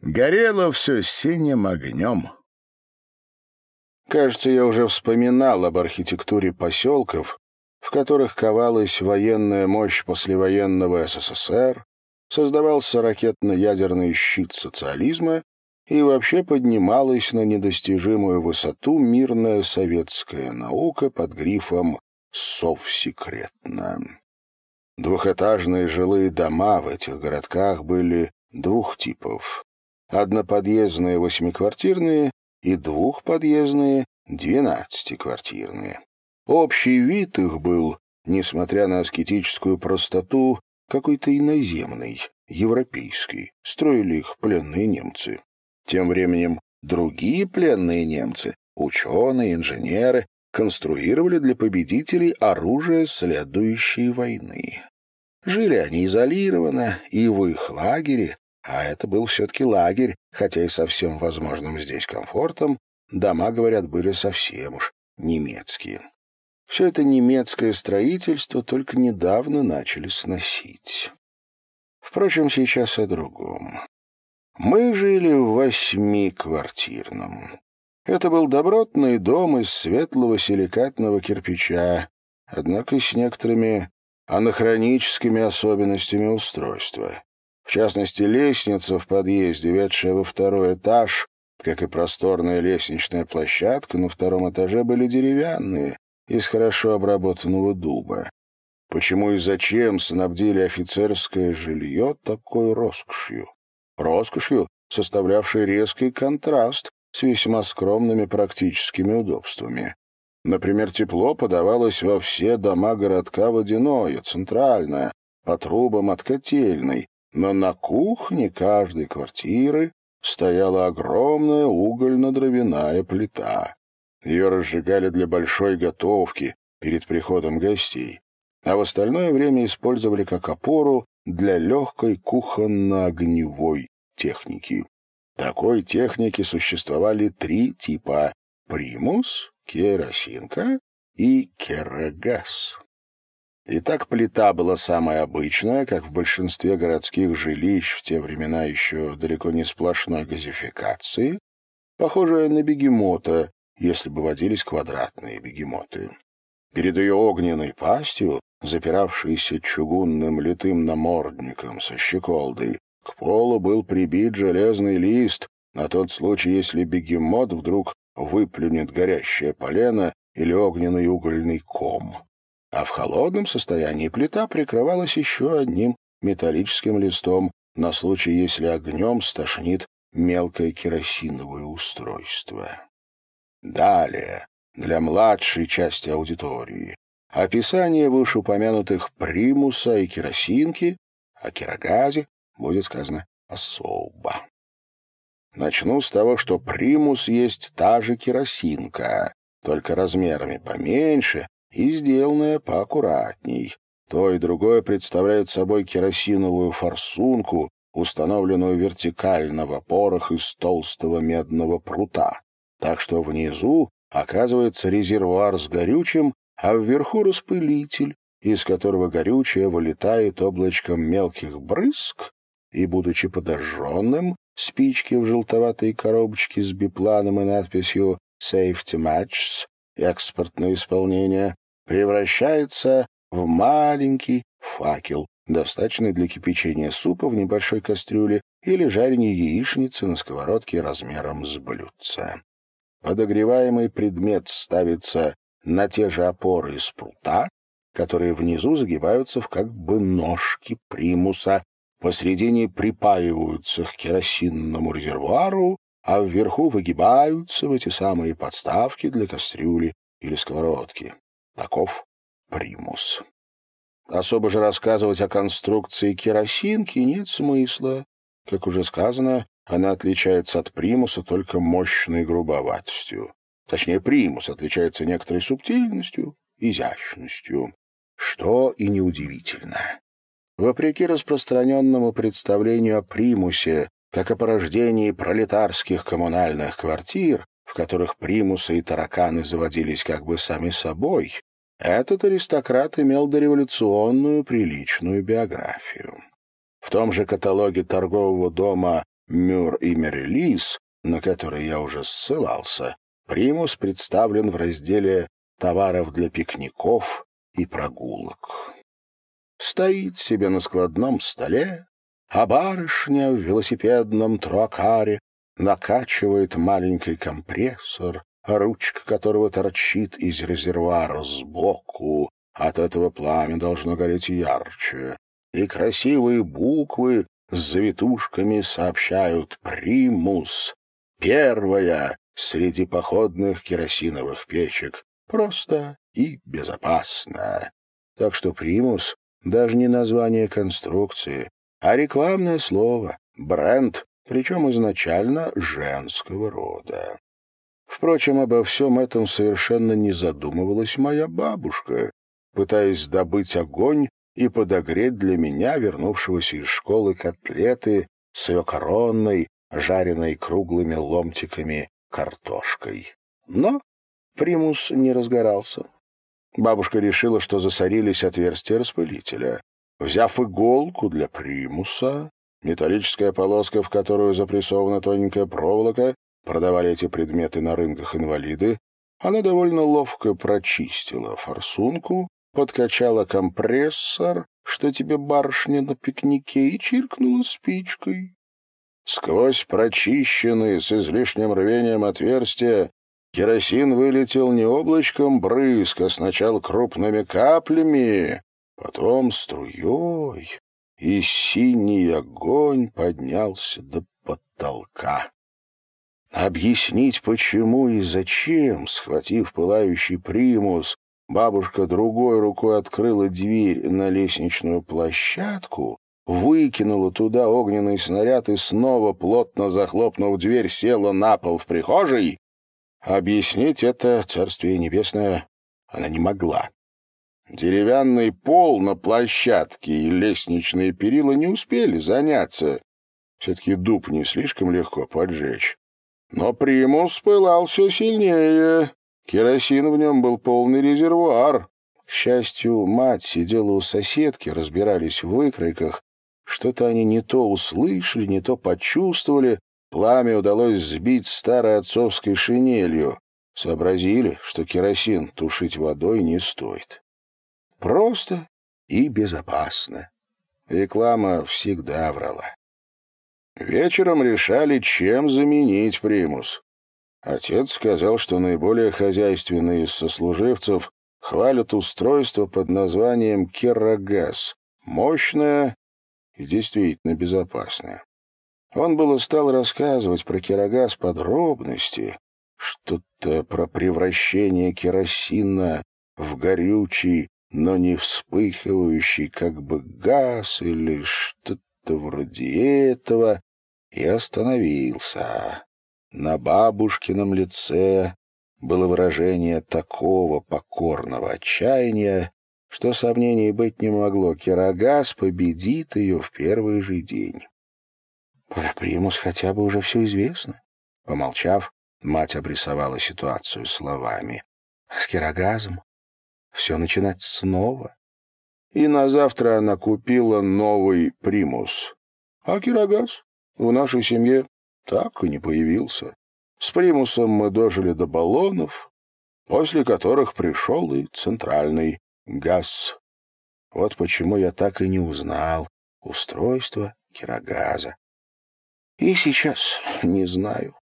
горело все синим огнем. Кажется, я уже вспоминал об архитектуре поселков, в которых ковалась военная мощь послевоенного СССР, создавался ракетно-ядерный щит социализма и вообще поднималась на недостижимую высоту мирная советская наука под грифом «совсекретно». Двухэтажные жилые дома в этих городках были двух типов. Одноподъездные восьмиквартирные и двухподъездные двенадцатиквартирные. Общий вид их был, несмотря на аскетическую простоту, какой-то иноземный, европейский. Строили их пленные немцы. Тем временем другие пленные немцы, ученые, инженеры, конструировали для победителей оружие следующей войны. Жили они изолированно, и в их лагере, а это был все-таки лагерь, хотя и со всем возможным здесь комфортом, дома, говорят, были совсем уж немецкие. Все это немецкое строительство только недавно начали сносить. Впрочем, сейчас о другом. Мы жили в восьмиквартирном. Это был добротный дом из светлого силикатного кирпича, однако с некоторыми анахроническими особенностями устройства. В частности, лестница в подъезде, ведшая во второй этаж, как и просторная лестничная площадка на втором этаже, были деревянные, из хорошо обработанного дуба. Почему и зачем снабдили офицерское жилье такой роскошью? Роскошью, составлявшей резкий контраст с весьма скромными практическими удобствами. Например, тепло подавалось во все дома городка водяное, центральное, по трубам от котельной, но на кухне каждой квартиры стояла огромная угольно-дровяная плита. Ее разжигали для большой готовки перед приходом гостей, а в остальное время использовали как опору для легкой кухонно-огневой техники. Такой техники существовали три типа — примус, керосинка и керогаз. Итак, плита была самая обычная, как в большинстве городских жилищ в те времена еще далеко не сплошной газификации, похожая на бегемота, если бы водились квадратные бегемоты. Перед ее огненной пастью, запиравшейся чугунным литым намордником со щеколдой, к полу был прибит железный лист на тот случай, если бегемот вдруг выплюнет горящее полено или огненный угольный ком. А в холодном состоянии плита прикрывалась еще одним металлическим листом на случай, если огнем стошнит мелкое керосиновое устройство. Далее, для младшей части аудитории, описание вышеупомянутых примуса и керосинки, о керогазе будет сказано особо. Начну с того, что примус есть та же керосинка, только размерами поменьше и сделанная поаккуратней. То и другое представляет собой керосиновую форсунку, установленную вертикально в опорах из толстого медного прута. Так что внизу оказывается резервуар с горючим, а вверху распылитель, из которого горючее вылетает облачком мелких брызг и, будучи подожженным, спички в желтоватой коробочке с бипланом и надписью «Safety Matches» экспортное исполнение превращается в маленький факел, достаточный для кипячения супа в небольшой кастрюле или жарения яичницы на сковородке размером с блюдце. Подогреваемый предмет ставится на те же опоры из прута, которые внизу загибаются в как бы ножки примуса, посредине припаиваются к керосинному резервуару, а вверху выгибаются в эти самые подставки для кастрюли или сковородки. Таков примус. Особо же рассказывать о конструкции керосинки нет смысла. Как уже сказано, она отличается от примуса только мощной грубоватостью. Точнее, примус отличается некоторой субтильностью, изящностью, что и неудивительно. Вопреки распространенному представлению о примусе, как о порождении пролетарских коммунальных квартир, в которых примусы и тараканы заводились как бы сами собой, этот аристократ имел дореволюционную приличную биографию. В том же каталоге торгового дома «Мюр и Мерилис», на который я уже ссылался, примус представлен в разделе «Товаров для пикников и прогулок». Стоит себе на складном столе, а барышня в велосипедном труакаре накачивает маленький компрессор, ручка которого торчит из резервуара сбоку. От этого пламя должно гореть ярче. И красивые буквы с завитушками сообщают «Примус». Первая среди походных керосиновых печек. Просто и безопасно. Так что «Примус» — даже не название конструкции, а рекламное слово, бренд, причем изначально женского рода. Впрочем, обо всем этом совершенно не задумывалась моя бабушка, пытаясь добыть огонь и подогреть для меня, вернувшегося из школы, котлеты с ее коронной, жареной круглыми ломтиками картошкой. Но примус не разгорался. Бабушка решила, что засорились отверстия распылителя. Взяв иголку для примуса, металлическая полоска, в которую запрессована тоненькая проволока, продавали эти предметы на рынках инвалиды, она довольно ловко прочистила форсунку, подкачала компрессор, что тебе барышня на пикнике, и чиркнула спичкой. Сквозь прочищенные с излишним рвением отверстия керосин вылетел не облачком брызг, а сначала крупными каплями, потом струей, и синий огонь поднялся до потолка. Объяснить, почему и зачем, схватив пылающий примус, бабушка другой рукой открыла дверь на лестничную площадку, выкинула туда огненный снаряд и снова, плотно захлопнув дверь, села на пол в прихожей, объяснить это, царствие небесное, она не могла. Деревянный пол на площадке и лестничные перила не успели заняться. Все-таки дуб не слишком легко поджечь. Но примус пылал все сильнее. Керосин в нем был полный резервуар. К счастью, мать сидела у соседки, разбирались в выкройках. Что-то они не то услышали, не то почувствовали. Пламя удалось сбить старой отцовской шинелью. Сообразили, что керосин тушить водой не стоит. Просто и безопасно. Реклама всегда врала. Вечером решали, чем заменить примус. Отец сказал, что наиболее хозяйственные из сослуживцев хвалят устройство под названием «Керрогаз». Мощное и действительно безопасное. Он было стал рассказывать про керогаз подробности, что-то про превращение керосина в горючий но не вспыхивающий как бы газ или что-то вроде этого, и остановился. На бабушкином лице было выражение такого покорного отчаяния, что сомнений быть не могло. Кирогаз победит ее в первый же день. Про примус хотя бы уже все известно. Помолчав, мать обрисовала ситуацию словами. С кирогазом все начинать снова. И на завтра она купила новый примус. А Кирогаз в нашей семье так и не появился. С примусом мы дожили до баллонов, после которых пришел и центральный газ. Вот почему я так и не узнал устройство Кирогаза. И сейчас не знаю.